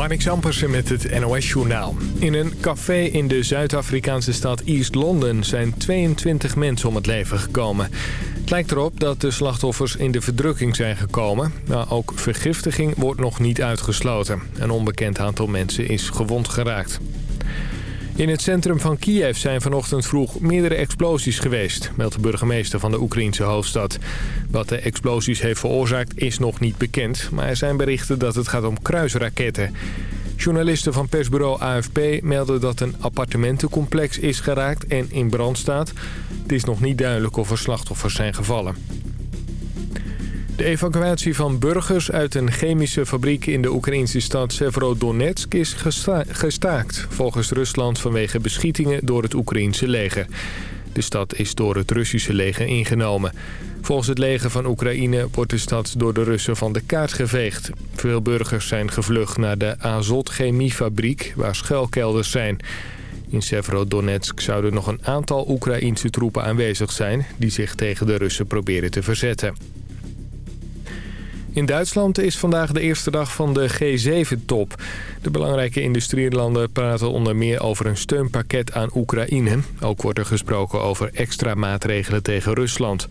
Marnix Ampersen met het NOS-journaal. In een café in de Zuid-Afrikaanse stad East London zijn 22 mensen om het leven gekomen. Het lijkt erop dat de slachtoffers in de verdrukking zijn gekomen. Maar ook vergiftiging wordt nog niet uitgesloten. Een onbekend aantal mensen is gewond geraakt. In het centrum van Kiev zijn vanochtend vroeg meerdere explosies geweest, meldt de burgemeester van de Oekraïnse hoofdstad. Wat de explosies heeft veroorzaakt is nog niet bekend, maar er zijn berichten dat het gaat om kruisraketten. Journalisten van persbureau AFP melden dat een appartementencomplex is geraakt en in brand staat. Het is nog niet duidelijk of er slachtoffers zijn gevallen. De evacuatie van burgers uit een chemische fabriek in de Oekraïnse stad Severodonetsk is gestaakt. Volgens Rusland vanwege beschietingen door het Oekraïnse leger. De stad is door het Russische leger ingenomen. Volgens het leger van Oekraïne wordt de stad door de Russen van de kaart geveegd. Veel burgers zijn gevlucht naar de Azot chemiefabriek waar schuilkelders zijn. In Severodonetsk zouden nog een aantal Oekraïense troepen aanwezig zijn... die zich tegen de Russen proberen te verzetten. In Duitsland is vandaag de eerste dag van de G7-top. De belangrijke industrielanden praten onder meer over een steunpakket aan Oekraïne. Ook wordt er gesproken over extra maatregelen tegen Rusland.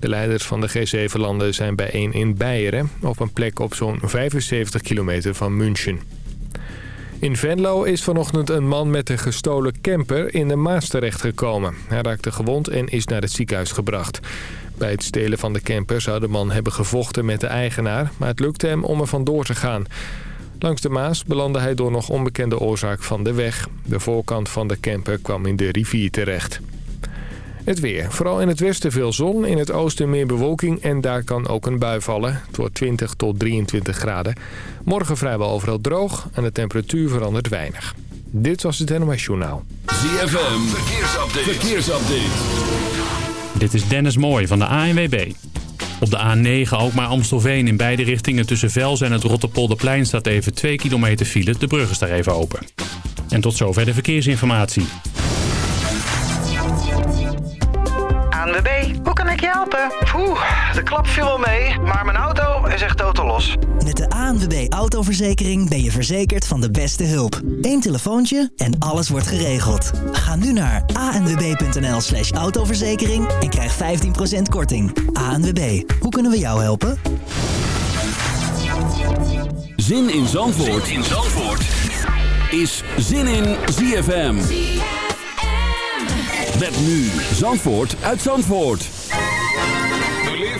De leiders van de G7-landen zijn bijeen in Beieren... op een plek op zo'n 75 kilometer van München. In Venlo is vanochtend een man met een gestolen camper in de Maas terechtgekomen. Hij raakte gewond en is naar het ziekenhuis gebracht. Bij het stelen van de camper zou de man hebben gevochten met de eigenaar... maar het lukte hem om er vandoor te gaan. Langs de Maas belandde hij door nog onbekende oorzaak van de weg. De voorkant van de camper kwam in de rivier terecht. Het weer. Vooral in het westen veel zon, in het oosten meer bewolking en daar kan ook een bui vallen. Het wordt 20 tot 23 graden. Morgen vrijwel overal droog en de temperatuur verandert weinig. Dit was het NOS Journaal. ZFM, verkeersupdate. verkeersupdate. Dit is Dennis Mooij van de ANWB. Op de A9 ook maar Amstelveen in beide richtingen tussen Vels en het Rotterpolderplein staat even 2 kilometer file. De brug is daar even open. En tot zover de verkeersinformatie. ANWB, hoe kan ik je helpen? Klap viel wel mee, maar mijn auto is echt totaal los. Met de ANWB Autoverzekering ben je verzekerd van de beste hulp. Eén telefoontje en alles wordt geregeld. Ga nu naar anwb.nl slash autoverzekering en krijg 15% korting. ANWB, hoe kunnen we jou helpen? Zin in Zandvoort, zin in Zandvoort. is Zin in ZFM. ZFM. Met nu Zandvoort uit Zandvoort.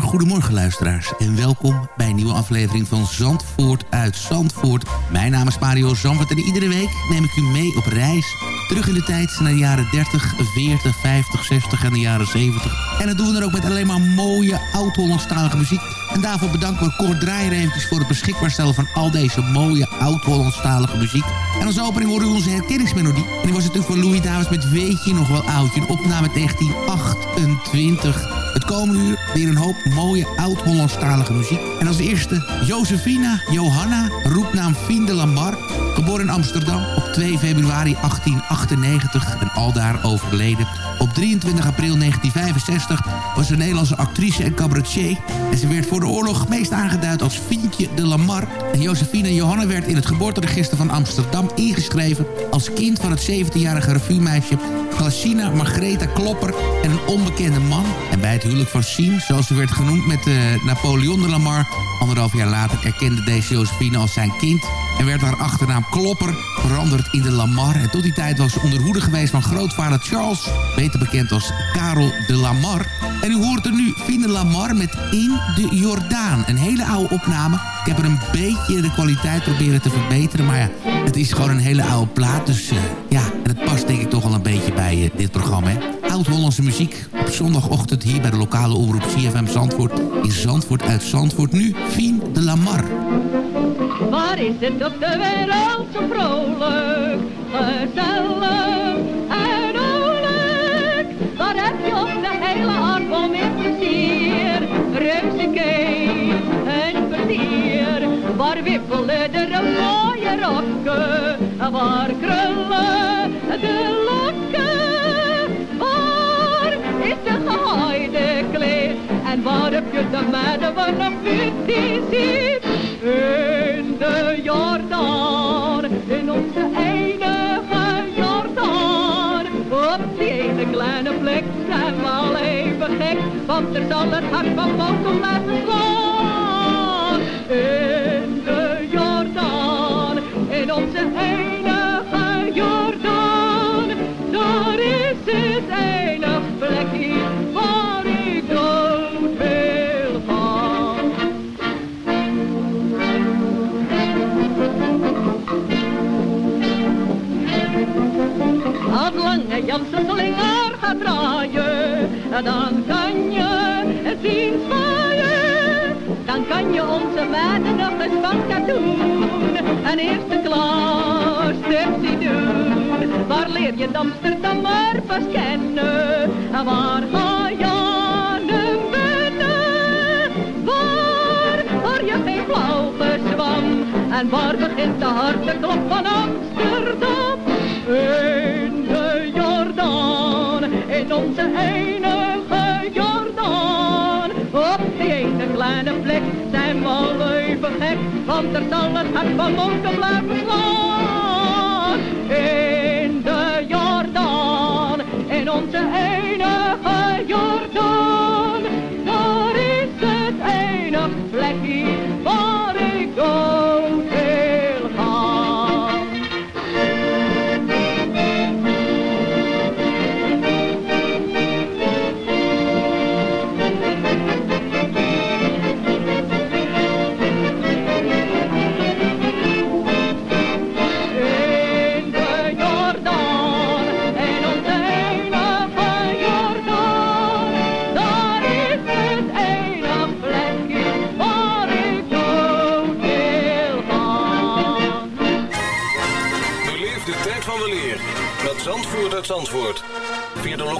Goedemorgen luisteraars en welkom bij een nieuwe aflevering van Zandvoort uit Zandvoort. Mijn naam is Mario Zandvoort en iedere week neem ik u mee op reis terug in de tijd naar de jaren 30, 40, 50, 60 en de jaren 70. En dat doen we dan ook met alleen maar mooie oud-Hollandstalige muziek. En daarvoor bedanken we Kort Draaier eventjes voor het beschikbaar stellen van al deze mooie oud-Hollandstalige muziek. En als opening horen we onze herkenningsmelodie. En die was natuurlijk voor Louis Davis met Weet je nog wel oudje, een opname 1928. Het komende uur weer een hoop mooie oud-Hollandstalige muziek. En als eerste Josefina Johanna, roepnaam Fien de Lamar. Geboren in Amsterdam op 2 februari 1898 en aldaar overleden. Op 23 april 1965 was ze een Nederlandse actrice en cabaretier. En ze werd voor de oorlog meest aangeduid als Fientje de Lamar. En Josefina Johanna werd in het geboorteregister van Amsterdam ingeschreven... als kind van het 17-jarige revuemeisje Glacina Margreta Klopper en een onbekende man. En bij huwelijk van Sien, zoals ze werd genoemd met uh, Napoleon de Lamar... anderhalf jaar later erkende deze Josephine als zijn kind... en werd haar achternaam Klopper veranderd in de Lamar. En tot die tijd was ze onder hoede geweest van grootvader Charles... beter bekend als Karel de Lamar. En u hoort er nu Fine Lamar met In de Jordaan. Een hele oude opname. Ik heb er een beetje de kwaliteit proberen te verbeteren... maar ja, het is gewoon een hele oude plaat. Dus uh, ja, en het past denk ik toch wel een beetje bij uh, dit programma, hè? Oud-Hollandse muziek op zondagochtend hier bij de lokale omroep CFM Zandvoort. In Zandvoort uit Zandvoort. Nu Fien de Lamar. Waar is het op de wereld zo vrolijk, gezellig en oorlijk? Daar heb je op de hele aardbol met plezier, reuzekees en vertier. Waar wippelen de mooie rokken, waar krullen de lokken, Wat heb je de meiden van een flirtie ziet? In de Jordaan, in onze enige Jordaan. Op die ene kleine plek zijn we al even gek. Want er zal het hart van Mokum laten slaan. In de Jordaan, in onze enige Jansen slinger gaat draaien, dan kan je het zien zwaaien. Dan kan je onze meiden nog eens van katoen een eerste klas tipsy doen. Waar leer je Amsterdam maar pas kennen? En waar ga je aan binnen? Waar hoor je geen flauw gezwam? En waar begint de harde klop van Amsterdam? In onze enige Jordaan. Op die ene kleine plek zijn we al even gek, want er zal het hart van Mokum blijven slaan. In de Jordaan, in onze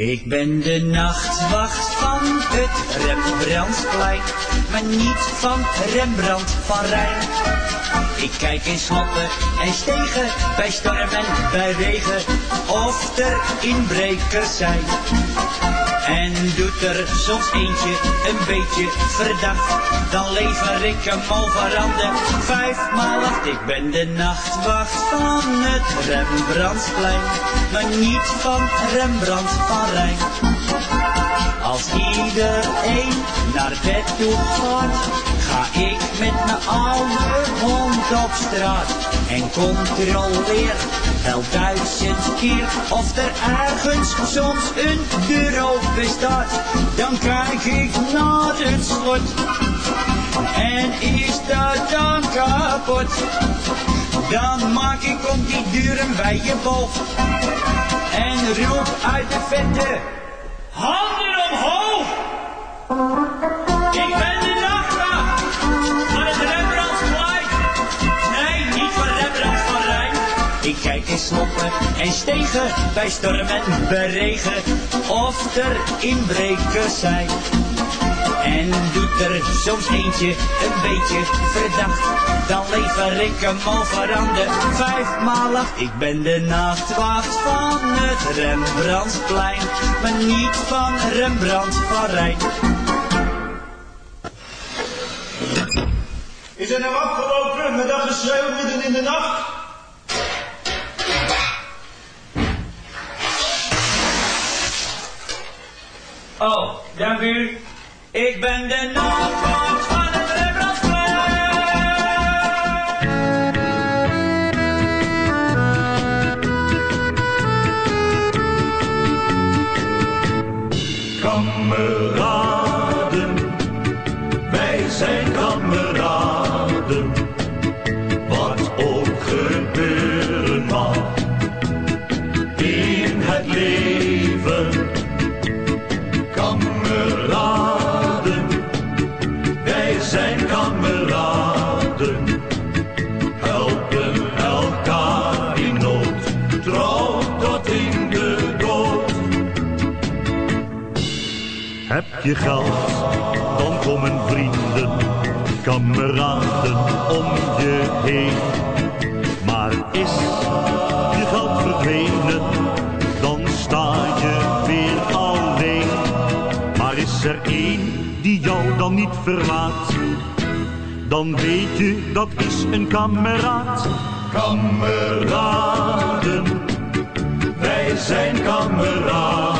Ik ben de nachtwacht van het Rembrandtsplein, maar niet van Rembrandt van Rijn. Ik kijk in slotten en stegen, bij storm en bij regen, of er inbrekers zijn. En doet er soms eentje een beetje verdacht, dan lever ik hem overhanden. Vijfmaal acht, ik ben de nachtwacht van het Rembrandtsplein, maar niet van Rembrandt van Rijn. Als iedereen naar bed toe gaat, ga ik met mijn oude hond op straat en controleer wel duizend keer of er ergens soms een deur open staat. Dan kijk ik naar het slot en is dat dan kapot? Dan maak ik om die deur een wijde boog en roep uit de vette. Handen omhoog! Ik ben Ik kijk in sloppen en stegen bij storm en beregen of er inbrekers zijn. En doet er soms eentje een beetje verdacht, dan lever ik hem over aan de vijfmaal acht. Ik ben de nachtwacht van het Rembrandtsplein, maar niet van Rembrandt van Rijn. Is Is er nou afgelopen met dat geschreeuw midden in de nacht? Oh, dank u. Ik ben de nachtwacht je geld, dan komen vrienden, kameraden om je heen. Maar is je geld verdwenen, dan sta je weer alleen. Maar is er één die jou dan niet verlaat, dan weet je dat is een kameraad. Kameraden, wij zijn kameraden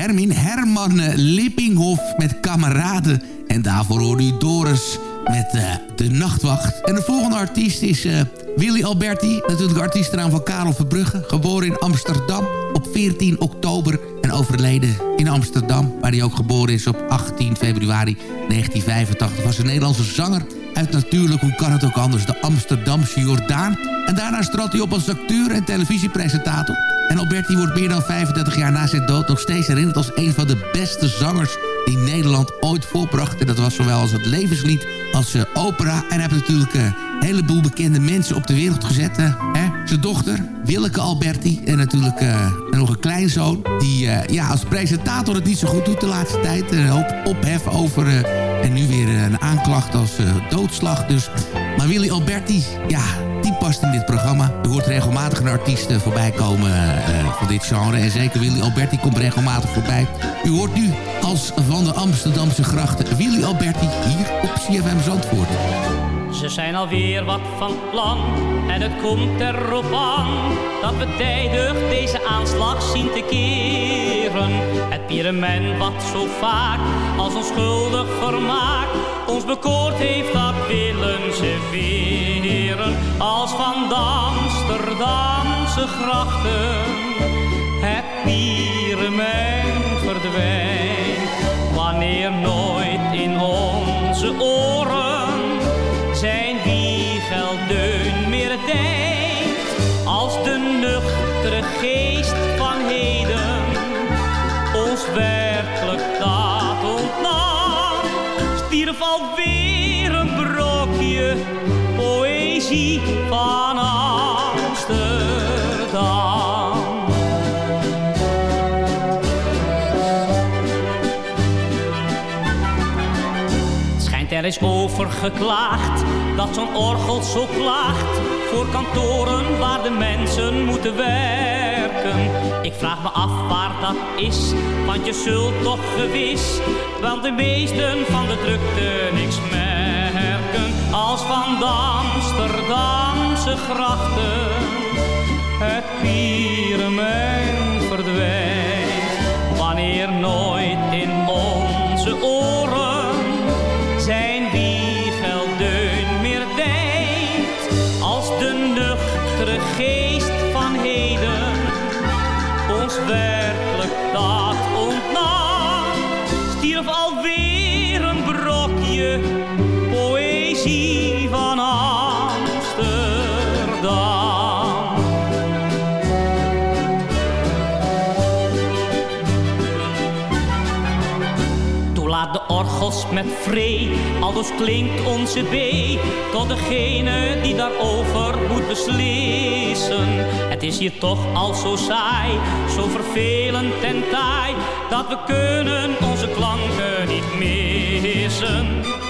Hermin, Herman Lippinghoff met Kameraden. En daarvoor hoorde u Doris met eh, De Nachtwacht. En de volgende artiest is eh, Willy Alberti, natuurlijk artiestenaam van Karel Verbrugge. Geboren in Amsterdam op 14 oktober en overleden in Amsterdam... waar hij ook geboren is op 18 februari 1985. Was een Nederlandse zanger uit natuurlijk, hoe kan het ook anders, de Amsterdamse Jordaan. En daarna trad hij op als acteur en televisiepresentator. En Alberti wordt meer dan 35 jaar na zijn dood nog steeds herinnerd als een van de beste zangers die Nederland ooit voorbracht. En dat was zowel als het levenslied als uh, opera. En hij heeft natuurlijk uh, een heleboel bekende mensen op de wereld gezet. Uh, hè? Zijn dochter, Willeke Alberti. En natuurlijk nog een kleinzoon. Die ja, als presentator het niet zo goed doet de laatste tijd. Een hoop ophef over... en nu weer een aanklacht als doodslag. Dus. Maar Willy Alberti, ja, past in dit programma. U hoort regelmatig een artiest voorbij komen uh, van dit genre. En zeker Willy Alberti komt regelmatig voorbij. U hoort nu als van de Amsterdamse grachten Willy Alberti hier op CFM Zandvoort. Ze zijn alweer wat van plan en het komt erop aan dat we tijdig deze aanslag zien te keren. Het pyramid wat zo vaak als onschuldig vermaak ons bekoord heeft, dat willen ze veren. Als van Amsterdamse grachten het pyramid verdwijnt. Wanneer nooit in onze oren De geest van heden ons werkelijk dat ontnam. Stierf alweer een brokje poëzie van Amsterdam. Het schijnt er is over geklaagd dat zo'n orgel zo klaagt voor kantoren waar de mensen moeten werken. Ik vraag me af waar dat is, want je zult toch gewis wel de meesten van de drukte niks merken. Als van de Amsterdamse grachten het pieremijn verdwijnt. Met vree, aldus klinkt onze B tot degene die daarover moet beslissen. Het is hier toch al zo saai, zo vervelend en taai, dat we kunnen onze klanken niet missen.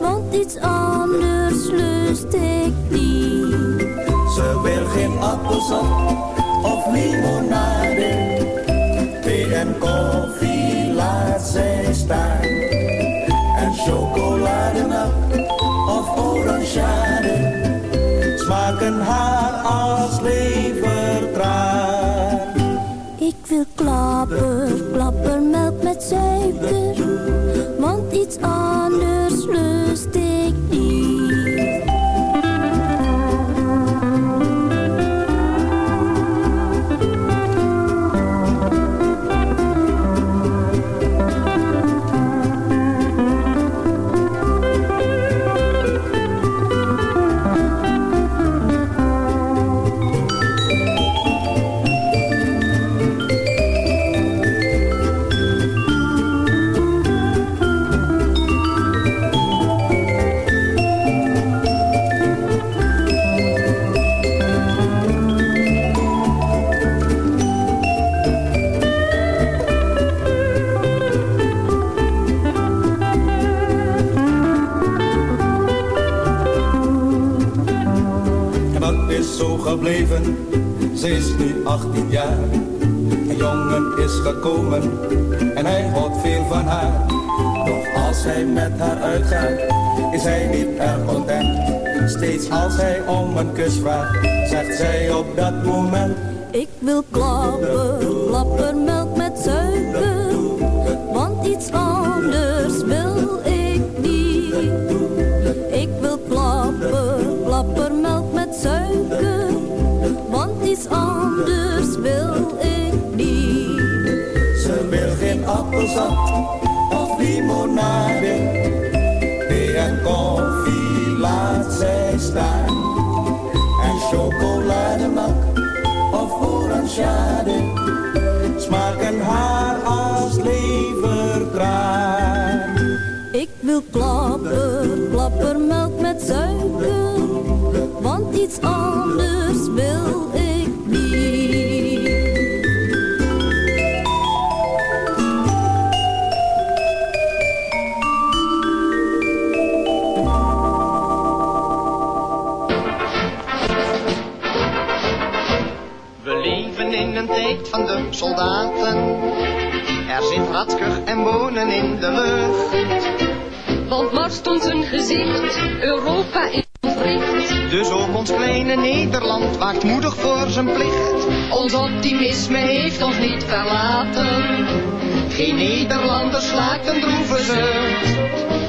Want iets anders lust ik niet. Ze wil geen appelsap of limonade. Thee en koffie laat zij staan. En chocolademelk of orangeade. Smaken haar als levertraan. Ik wil klapper, klappermelk met suiker. Want iets anders lust gebleven, ze is nu 18 jaar. Een jongen is gekomen en hij houdt veel van haar. Doch als hij met haar uitgaat, is hij niet erg content. Steeds als hij om een kus vraagt, zegt zij op dat moment. Ik wil klapper, klappermelk met suiker. Want iets anders wil ik niet. Ik wil klapper, klappermelk met suiker. Iets anders wil ik niet. Ze wil geen appelsap of limonade. Thee en koffie laat zij staan. En chocolademelk of orangeade. Smaken haar als levertraan. Ik wil klapper, klappermelk met suiker. want iets anders wil ik een van de soldaten. Er zit ratkuch en wonen in de lucht. Want marst ons een gezicht, Europa is ontwricht. Dus ook ons kleine Nederland waakt moedig voor zijn plicht. Ons optimisme heeft ons niet verlaten. Geen Nederlanders laten droeven zucht.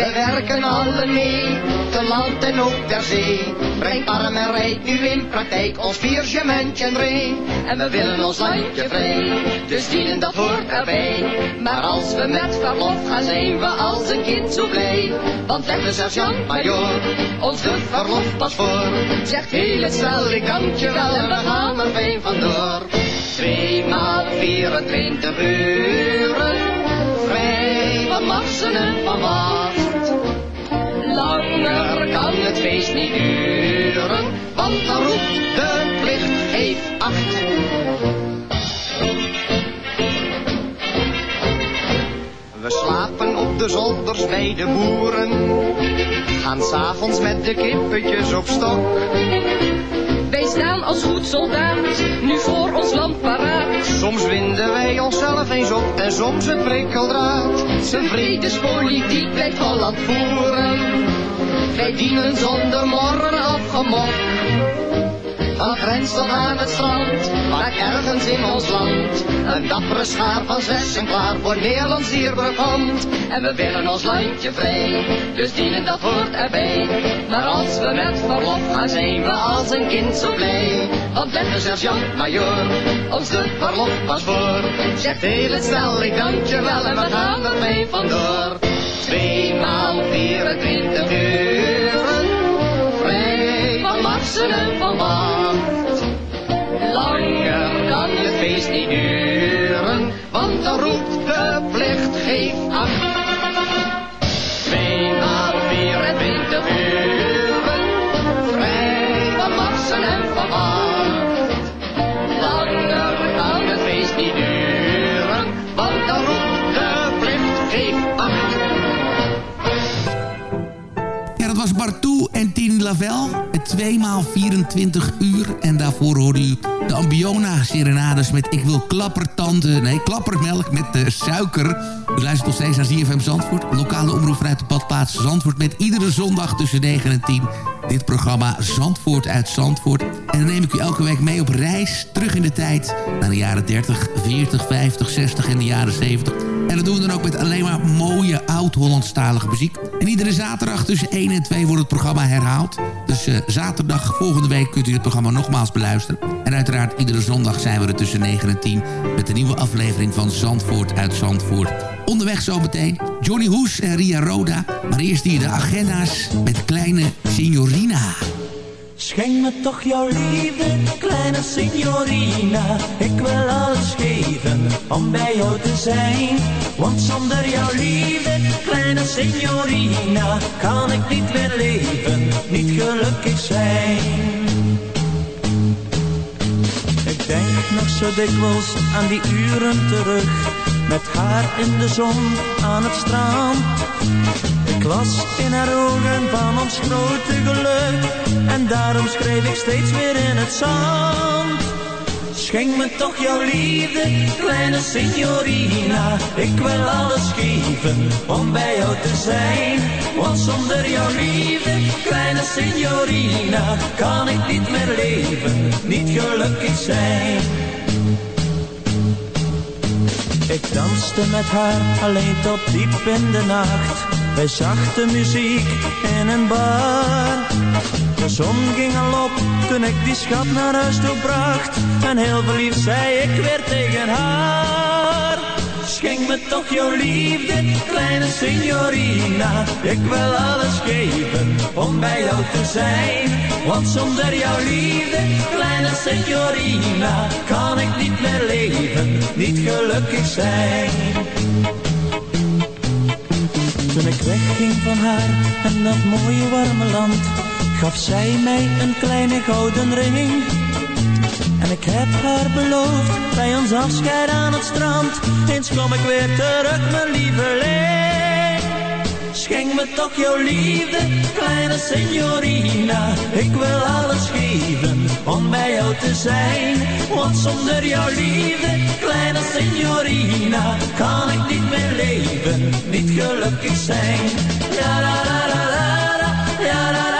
Wij werken alle mee, te land en ook ter zee. Brengt arm en rijk nu in praktijk ons viergementje en ree. En we willen ons landje vrij, dus dienen dat hoort erbij. Maar als we met verlof gaan zijn we als een kind zo blij. Want zegt de sergeant-majoor, ons de verlof pas voor. Zegt heel het stel, ik wel en we gaan er fijn vandoor. Tweemaal 24 uren, vrij van marsen en van. Feest niet duren, want dan roept de plicht geef acht. We slapen op de zolders bij de boeren, gaan s'avonds met de kippetjes op stok. Wij staan als goed soldaat, nu voor ons land paraat. Soms winden wij onszelf eens op en soms een prikkeldraad. Zijn vredespolitiek blijft Holland voeren. Wij dienen zonder morren afgemok. Van grens tot aan het strand, maar ergens in ons land. Een dappere schaar van zessen klaar voor Nederlands dierbaar komt. En we willen ons landje vrij, dus dienen dat hoort erbij. Maar als we met verlof gaan, zijn we als een kind zo blij. Want let de sergeant-majoor ons de verlof pas voor. Zegt heel het ik dank je wel en we gaan er mee vandoor. Tweemaal 24 uren, vrij van marsen en van wacht. Langer kan het feest niet duren, want dan roept de plicht geef Met 2 maal 24 uur. En daarvoor hoorde u de Ambiona Serenades met Ik wil klappertanden. Nee, klappermelk met de suiker. U luistert nog steeds naar ZFM Zandvoort. Lokale omroep vanuit de badplaats Zandvoort. Met iedere zondag tussen 9 en 10. Dit programma Zandvoort uit Zandvoort. En dan neem ik u elke week mee op reis. Terug in de tijd. Naar de jaren 30, 40, 50, 60 en de jaren 70. En dat doen we dan ook met alleen maar mooie oud-Hollandstalige muziek. En iedere zaterdag tussen 1 en 2 wordt het programma herhaald. Dus uh, zaterdag volgende week kunt u het programma nogmaals beluisteren. En uiteraard iedere zondag zijn we er tussen 9 en 10... met de nieuwe aflevering van Zandvoort uit Zandvoort. Onderweg zometeen Johnny Hoes en Ria Roda. Maar eerst hier de agenda's met kleine Signorina. Schenk me toch jouw liefde, kleine signorina. Ik wil alles geven om bij jou te zijn. Want zonder jouw liefde, kleine signorina, kan ik niet meer leven, niet gelukkig zijn. Ik denk nog zo dikwijls aan die uren terug, met haar in de zon aan het strand. Ik las in haar ogen van ons grote geluk. En daarom schreef ik steeds weer in het zand. Schenk me toch jouw liefde, kleine signorina. Ik wil alles geven om bij jou te zijn. Want zonder jouw liefde, kleine signorina Kan ik niet meer leven, niet gelukkig zijn. Ik danste met haar alleen tot diep in de nacht bij zachte muziek in een bar. De zon ging al op toen ik die schat naar huis toe bracht. En heel verliefd zei ik weer tegen haar. Schenk me toch jouw liefde, kleine signorina. Ik wil alles geven om bij jou te zijn. Want zonder jouw liefde, kleine signorina, kan ik niet meer leven, niet gelukkig zijn. Wegging van haar en dat mooie warme land gaf zij mij een kleine gouden ring. En ik heb haar beloofd bij ons afscheid aan het strand. Eens kom ik weer terug, mijn lieveling. Schenk me toch jouw liefde, kleine signorina. Ik wil alles geven om bij jou te zijn. Want zonder jouw liefde, kleine signorina, kan ik niet meer leven, niet gelukkig zijn. Ja, la, la, la, la, la, ja, la, la, la, la,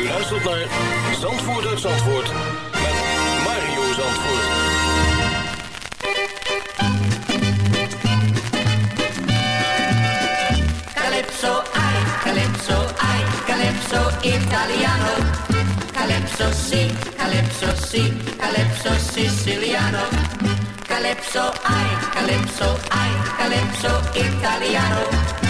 U luistert naar Zandvoort uit Zandvoort met Mario Zandvoort. Calypso, ai, calypso, ai, calypso italiano. Calypso si, calypso si, calypso siciliano. Calypso, ai, calypso, ai, calypso italiano.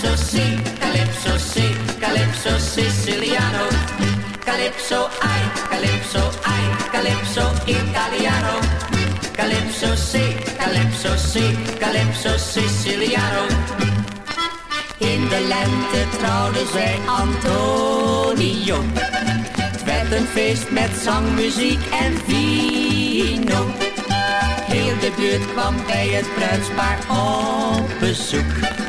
Calypso si, calypso si, calypso siciliano. Calypso, ai, calypso, ai, calypso italiano. Calypso si, calypso si, calypso siciliano. In de lente trouwden zij Antonio. Het werd een feest met zang, muziek en vino. Heel de buurt kwam bij het bruidspaar op bezoek.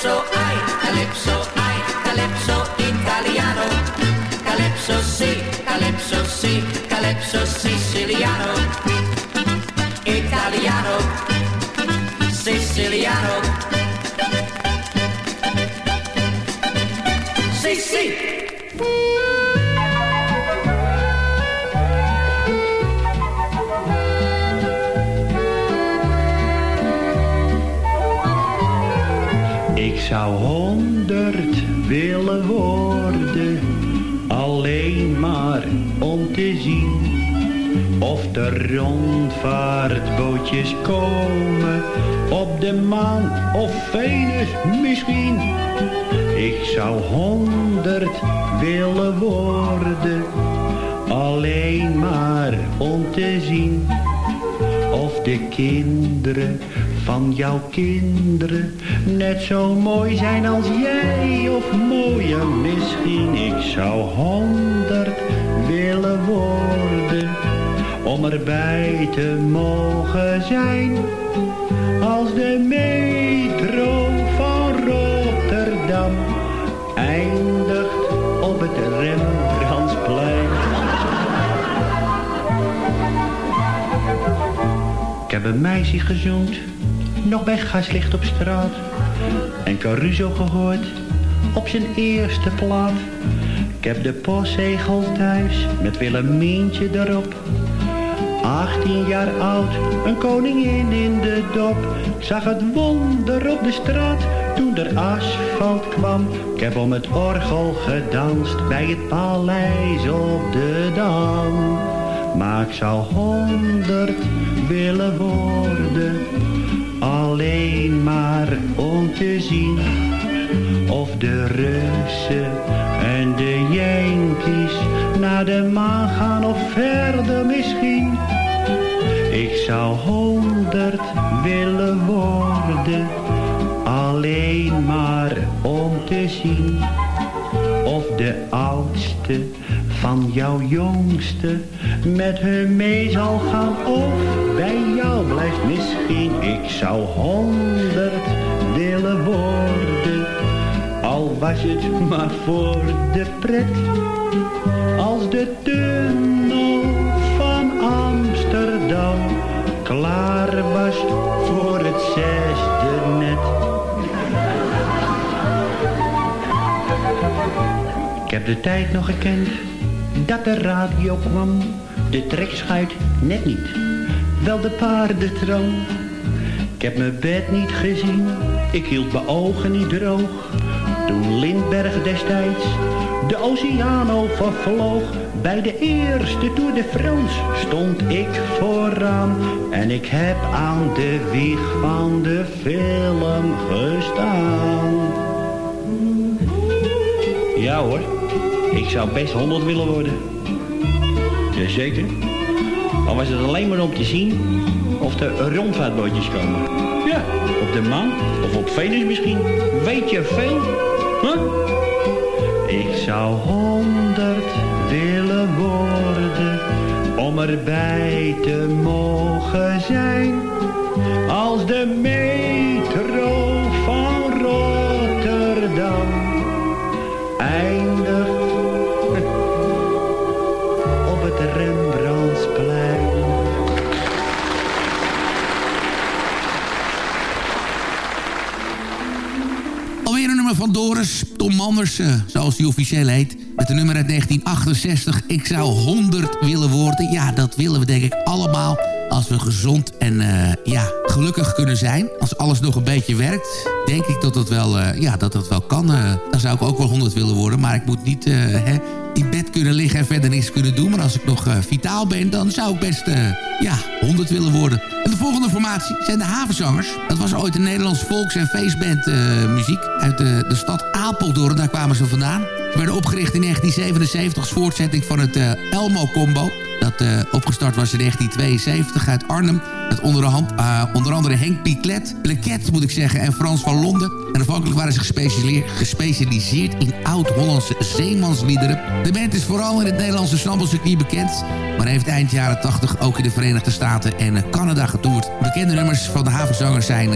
Calypso, ai, calypso, ai, calypso italiano. Calypso si, calypso si, calypso siciliano. De rondvaartbootjes komen op de maan of Venus misschien. Ik zou honderd willen worden, alleen maar om te zien of de kinderen van jouw kinderen net zo mooi zijn als jij of mooier misschien. Ik zou honderd om erbij te mogen zijn als de metro van Rotterdam eindigt op het Rembrandtsplein. heb een meisje gezoend, nog bij gaslicht op straat. En Caruso gehoord, op zijn eerste plaat. Ik heb de postzegel thuis, met Willemientje erop. 18 jaar oud, een koningin in de dop. Zag het wonder op de straat, toen er asfalt kwam. Ik heb om het orgel gedanst, bij het paleis op de Dam. Maar ik zou honderd willen worden, alleen maar om te zien of de Russen en de Yankees naar de maan gaan of verder misschien. Ik zou honderd willen worden, alleen maar om te zien of de oudste van jouw jongste met hun mee zal gaan of bij jou blijft misschien. Ik zou honderd willen worden, al was het maar voor de pret. Als de tunnel klaar was voor het zesde net. Ik heb de tijd nog gekend dat de radio kwam. De trekschuit net niet, wel de paardentram. Ik heb mijn bed niet gezien, ik hield mijn ogen niet droog. Toen Lindberg destijds de Oceaan vervloog. Bij de eerste Tour de France stond ik vooraan. En ik heb aan de wieg van de film gestaan. Ja hoor, ik zou best 100 willen worden. Jazeker. Al was het alleen maar om te zien of er rondvaartbootjes komen. Ja, op de maan of op Venus misschien. Weet je veel? Huh? Ik zou 100 stille woorden om erbij te mogen zijn. Als de metro van Rotterdam eindigt op het Rembrandtsplein. Alweer een nummer van Doris, Tom Manders, eh, zoals die officieel heet. Met de nummer uit 1968. Ik zou 100 willen worden. Ja, dat willen we denk ik allemaal. Als we gezond en eh, ja, gelukkig kunnen zijn. Als alles nog een beetje werkt. Denk ik dat dat wel, eh, ja, dat dat wel kan. eh. dan zou ik ook wel 100 willen worden. Maar ik moet niet hè, in bed kunnen liggen en verder niks kunnen doen. Maar als ik nog vitaal ben, dan zou ik best ja, 100 willen worden. En de volgende formatie zijn de Havenzangers. Dat was ooit een Nederlands volks- en feestband muziek. Uit de, de stad Apeldoorn, daar kwamen ze vandaan. Ze werden opgericht in 1977 als voortzetting van het eh, Elmo-combo. Dat eh, opgestart was in 1972 uit Arnhem. Met onder, eh, onder andere Henk Piclet, Pleket moet ik zeggen, en Frans van Londen. En afhankelijk waren ze gespecialiseerd, in oud-Hollandse zeemansliederen. De band is vooral in het Nederlandse snabbelcircuit bekend. Maar heeft eind jaren 80 ook in de Verenigde Staten en eh, Canada getoerd. Bekende nummers van de havenzangers zijn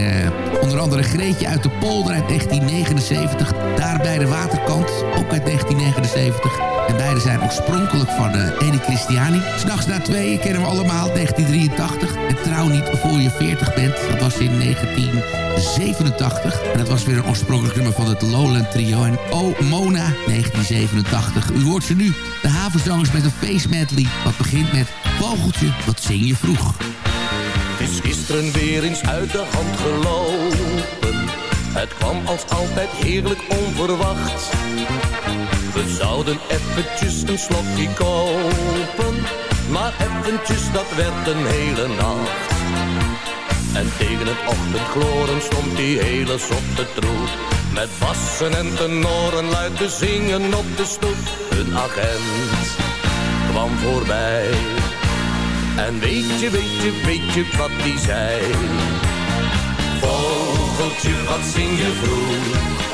onder andere Greetje uit de Polder uit 1979. Daar bij de waterkant, ook uit 1979. En beide zijn oorspronkelijk van uh, Eni Christiani. S'nachts na tweeën kennen we allemaal 1983. En trouw niet voor je 40 bent. Dat was in 1987. En dat was weer een oorspronkelijk nummer van het Lowland Trio. En Oh Mona 1987. U hoort ze nu. De havenzangers met een face medley. Wat begint met Vogeltje, wat zing je vroeg? Het is gisteren weer eens uit de hand gelopen. Het kwam als altijd heerlijk onverwacht. We zouden eventjes een slokje kopen. Maar eventjes, dat werd een hele nacht. En tegen het ochtendgloren stond die hele zotte troep. Met bassen en tenoren luid te zingen op de stoep. Een agent kwam voorbij. En weet je, weet je, weet je wat die zei? Vogeltje, wat zing je vroeg?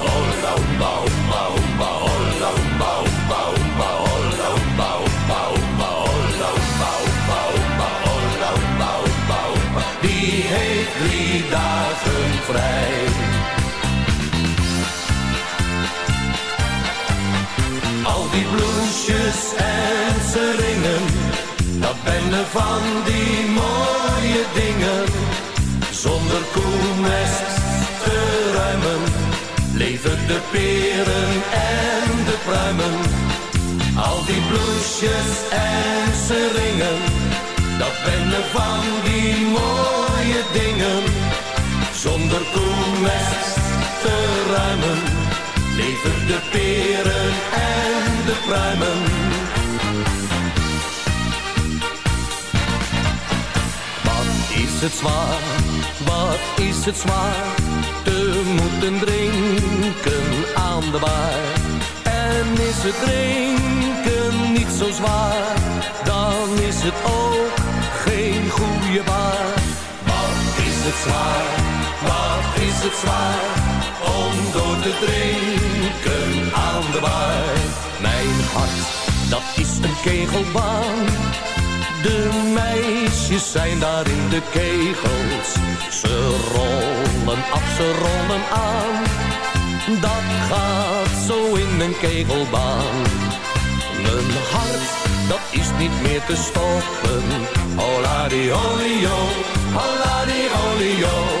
vrij. Al die bloesjes en seringen, dat ben van die mooie dingen. Zonder koelmest te ruimen, leven de peren en de pruimen. Al die bloesjes en seringen, dat ben van die mooie dingen. Zonder koelmest te ruimen, leven de peren en de pruimen. Wat is het zwaar, wat is het zwaar, te moeten drinken aan de bar. En is het drinken niet zo zwaar, dan is het ook geen goede baar. Wat is het zwaar, het zwaar, om door te drinken aan de bar. Mijn hart, dat is een kegelbaan. De meisjes zijn daar in de kegels. Ze rollen af, ze rollen aan. Dat gaat zo in een kegelbaan. Mijn hart, dat is niet meer te stoppen. Hola di olio, hola di olio,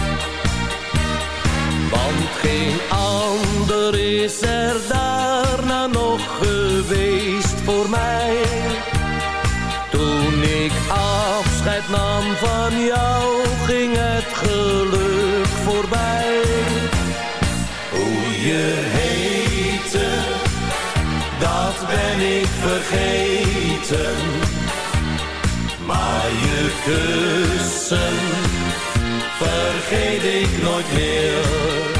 Afscheid nam van jou, ging het geluk voorbij. Hoe je heette, dat ben ik vergeten. Maar je kussen vergeet ik nooit meer.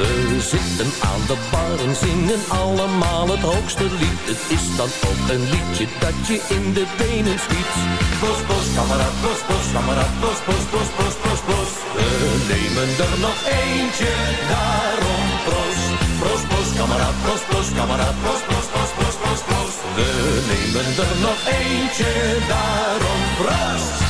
We zitten aan de bar en zingen allemaal het hoogste lied. Het is dan ook een liedje dat je in de benen schiet. Bos, bos, kameraad, bos, bos, kameraad, bos, bos, bos, bos, bos, bos. We nemen er nog eentje, daarom pros. Pros, bos, kameraad, bos, bos, kameraad, bos, bos, bos, bos, bos, bos. We nemen er nog eentje, daarom proost.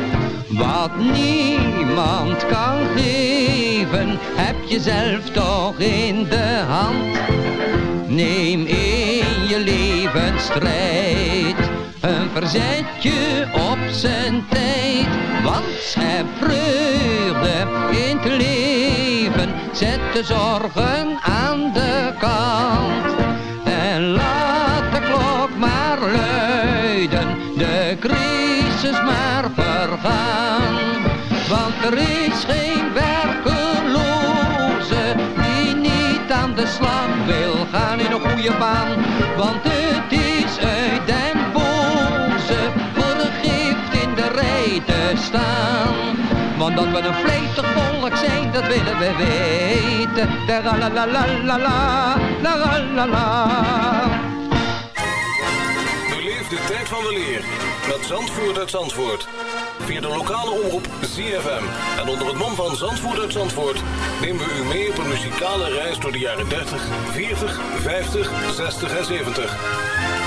Wat niemand kan geven, heb je zelf toch in de hand. Neem in je leven strijd, een verzetje op zijn tijd. Want schep vreugde in het leven, zet de zorgen aan de kant. Want dat we een vleesig volk zijn, dat willen we weten. Da la la la la la la, la la de tijd van de leer met Zandvoort uit Zandvoort. Via de lokale omroep ZFM. En onder het mom van Zandvoort uit Zandvoort nemen we u mee op een muzikale reis door de jaren 30, 40, 50, 60 en 70.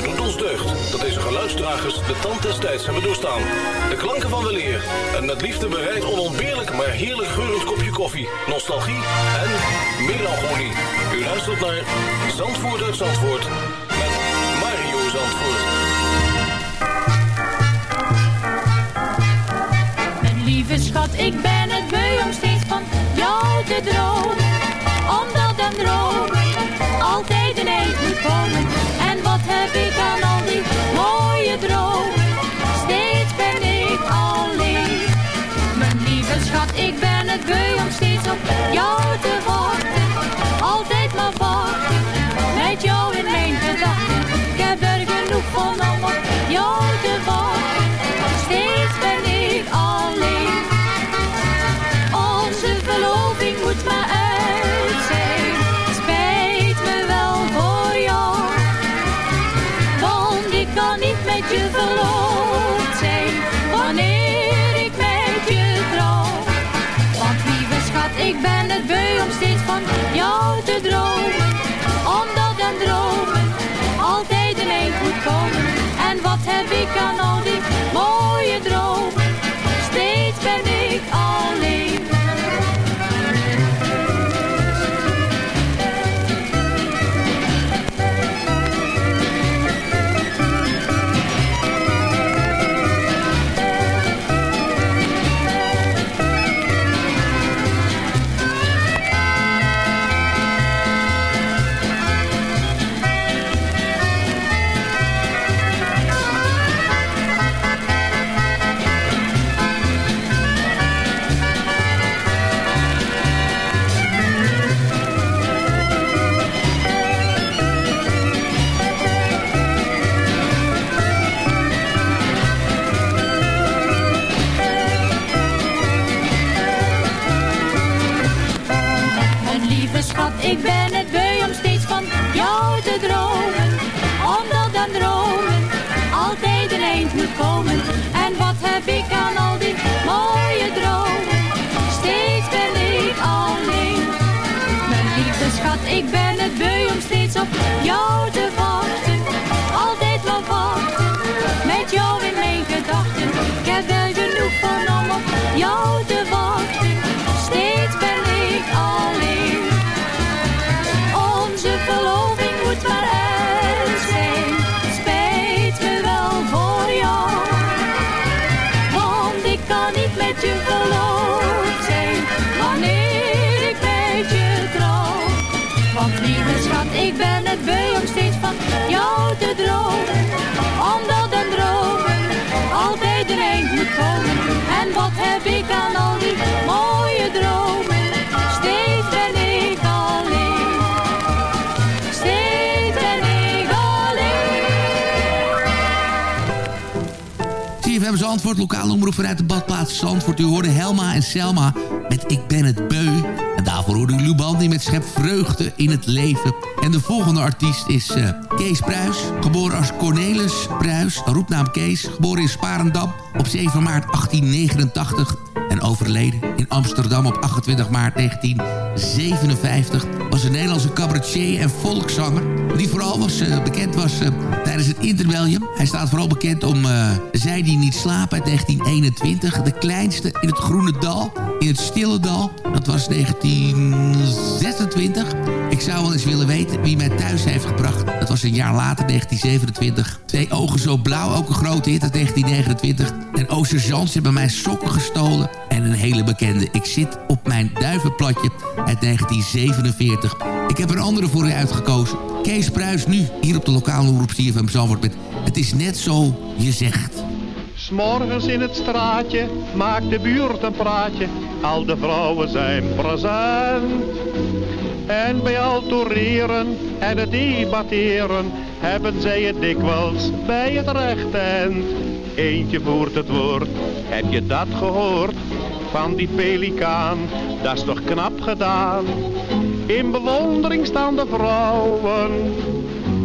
Het doet ons deugd dat deze geluidsdragers de tand des tijds hebben doorstaan. De klanken van weleer en met liefde bereid onontbeerlijk maar heerlijk geurend kopje koffie, nostalgie en melancholie. U luistert naar Zandvoort uit Zandvoort met Mario Zandvoort. Mijn lieve schat, ik ben het beu om steeds van jou te dromen. Ik beu om steeds op jou te wachten. Wat heb steeds op jou te dromen. Omdat een dromen altijd een eind moet komen. En wat heb ik aan al die mooie dromen? Steeds ben ik alleen. Steeds ben ik alleen. CFM Zandvoort, lokale omroep vanuit de badplaats Zandvoort. U hoorde Helma en Selma met Ik ben het beu. Daarvoor u Lubandi met Schep Vreugde in het leven. En de volgende artiest is eh, Kees Pruis. Geboren als Cornelis Pruis, roepnaam Kees. Geboren in Sparendam op 7 maart 1889. En overleden in Amsterdam op 28 maart 1957. Was een Nederlandse cabaretier en volkszanger. Die vooral was, eh, bekend was eh, tijdens het interwellium. Hij staat vooral bekend om uh, Zij die niet slapen uit 1921. De kleinste in het Groene Dal. In het Stille Dal. Dat was 1926. Ik zou wel eens willen weten wie mij thuis heeft gebracht. Dat was een jaar later, 1927. Twee ogen zo blauw, ook een grote hit uit 1929. En O Sergeant hebben mij sokken gestolen. En een hele bekende Ik zit op mijn duivenplatje uit 1947. Ik heb een andere voor u uitgekozen. Kees Pruis nu, hier op de lokale omroep CFM Zandvoort met Het is net zo je zegt. S'morgens in het straatje maakt de buurt een praatje. Al de vrouwen zijn present. En bij al toereren en het debatteren hebben zij het dikwijls bij het recht eind. Eentje voert het woord, heb je dat gehoord? Van die pelikaan, dat is toch knap gedaan. In bewondering staan de vrouwen,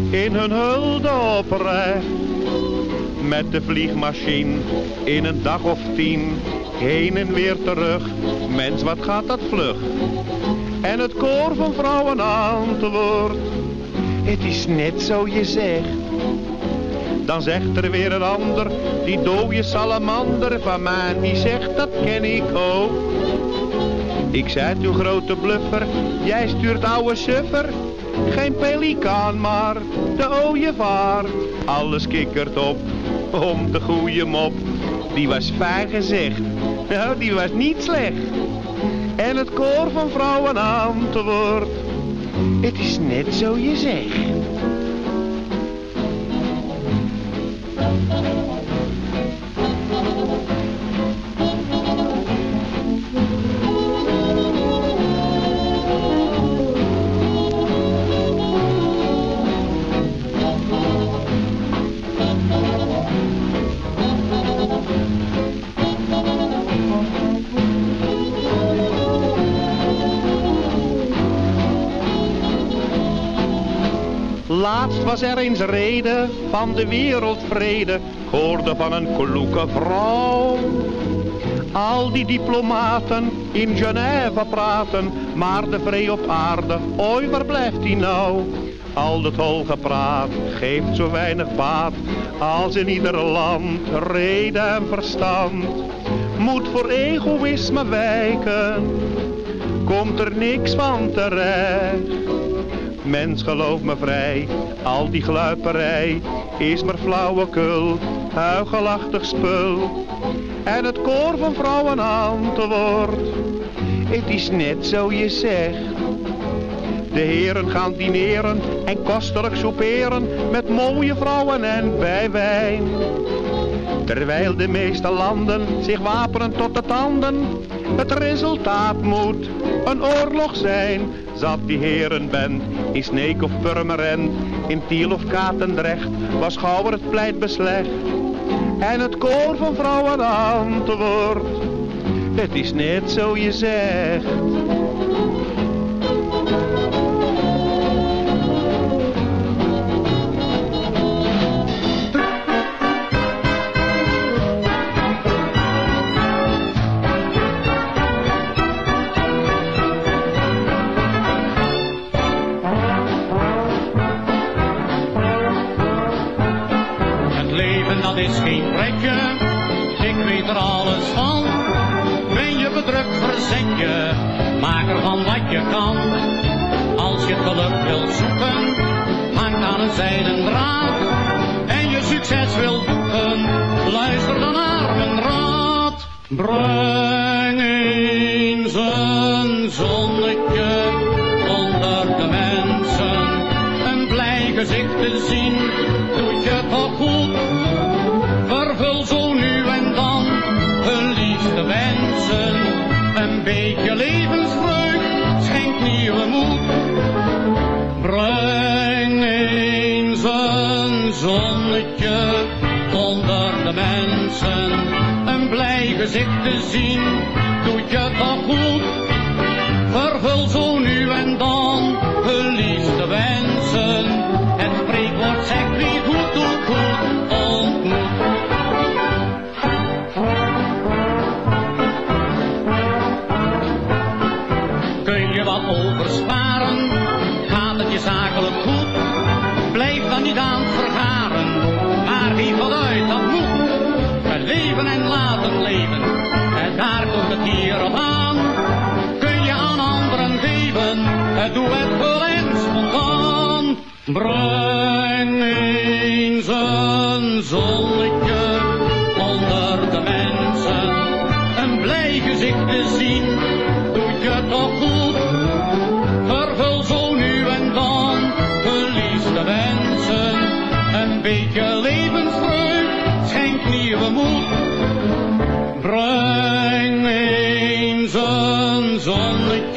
in hun hulde oprecht. Met de vliegmachine, in een dag of tien, heen en weer terug. Mens, wat gaat dat vlug? En het koor van vrouwen antwoordt, het is net zo je zegt. Dan zegt er weer een ander, die dode salamander van mij, die zegt dat ken ik ook. Ik zei toen grote bluffer, jij stuurt ouwe suffer. Geen pelikaan maar, de ooievaar. Alles kikkert op, om de goede mop. Die was fijn gezegd, nou die was niet slecht. En het koor van vrouwen antwoordt, het is net zo je zegt. Was er eens reden van de wereldvrede, Ik hoorde van een kloeke vrouw. Al die diplomaten in Genève praten, maar de vrede op aarde, ooit waar blijft die nou? Al dat holgepraat geeft zo weinig baat, als in ieder land reden en verstand. Moet voor egoïsme wijken, komt er niks van terecht. Mens geloof me vrij, al die gluiperij is maar flauwekul, huigelachtig spul. En het koor van vrouwen antwoordt, het is net zo je zegt. De heren gaan dineren en kostelijk souperen met mooie vrouwen en bij wijn. Terwijl de meeste landen zich wapenen tot de tanden, het resultaat moet een oorlog zijn. Zat die herenband in Sneek of Purmerend, in Tiel of Katendrecht, was gauw het pleit beslecht. En het koor van vrouwen antwoordt, het is net zo je zegt. Geluk wilt zoeken, hangt aan een zijden draad. En je succes wilt boeken, luister dan naar mijn raad. Breng eens een zonnetje onder de mensen. Een blij gezicht te zien, doet je toch goed. Vervul zo nu en dan hun liefste wensen. Een beetje levensvreugd schenkt nieuwe moed. Breng eens een zonnetje onder de mensen. Een blij gezicht te zien, doet je toch goed. Vervul zo nu en dan leven en laten leven, en daar komt het hier op aan. Kun je aan anderen geven, het doe het vol en spontaan. Breng eens een zonnetje onder de mensen. Een blij gezicht te zien, doet je toch goed. Vervul zo nu en dan hun liefste wensen. Een beetje levensvreugd schenkt nieuwe moed. Breng eens een zonnetje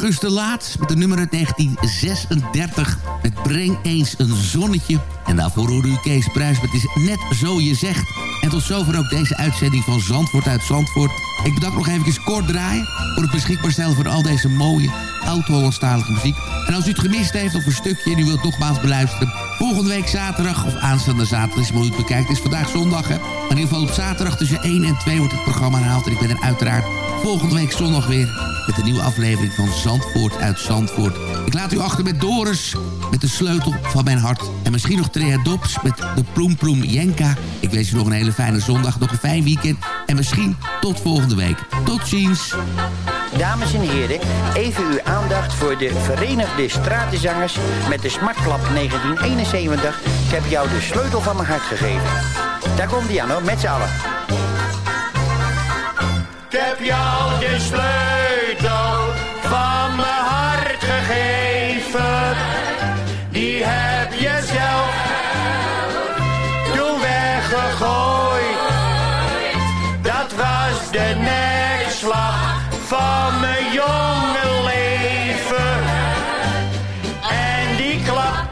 August de Laat met de nummer uit 1936. Het Breng eens een zonnetje. En daarvoor hoorde u Kees Pruis met Het is net zo je zegt. En tot zover ook deze uitzending van Zandvoort uit Zandvoort. Ik bedank nog even kort draaien... voor het beschikbaar stellen van al deze mooie, oud-Hollandstalige muziek. En als u het gemist heeft of een stukje en u wilt nogmaals beluisteren... volgende week zaterdag of aanstaande zaterdag is het bekijkt. Het is vandaag zondag, hè. Maar in ieder geval op zaterdag tussen 1 en 2 wordt het programma herhaald. En ik ben er uiteraard volgende week zondag weer... met een nieuwe aflevering van Zandvoort uit Zandvoort. Ik laat u achter met Doris, met de sleutel van mijn hart. En misschien nog Trea Dops met de Ploem Ploem Jenka. Ik wens u nog een hele fijne zondag, nog een fijn weekend. En misschien tot volgende week. Tot ziens. Dames en heren, even uw aandacht voor de Verenigde Stratenzangers met de Smartklap 1971. Ik heb jou de sleutel van mijn hart gegeven. Daar komt hoor, met z'n allen. Ik heb jou de sleutel van mijn hart gegeven. Die heb je zelf toen weggegooid. Dat was de nekslag van mijn jonge leven. En die klap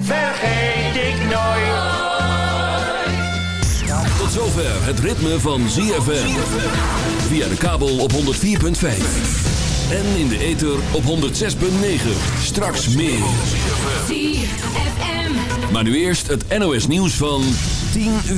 vergeet ik nooit. Tot zover het ritme van ZFM. Via de kabel op 104.5. En in de ether op 106.9. Straks meer. Maar nu eerst het NOS nieuws van 10 uur.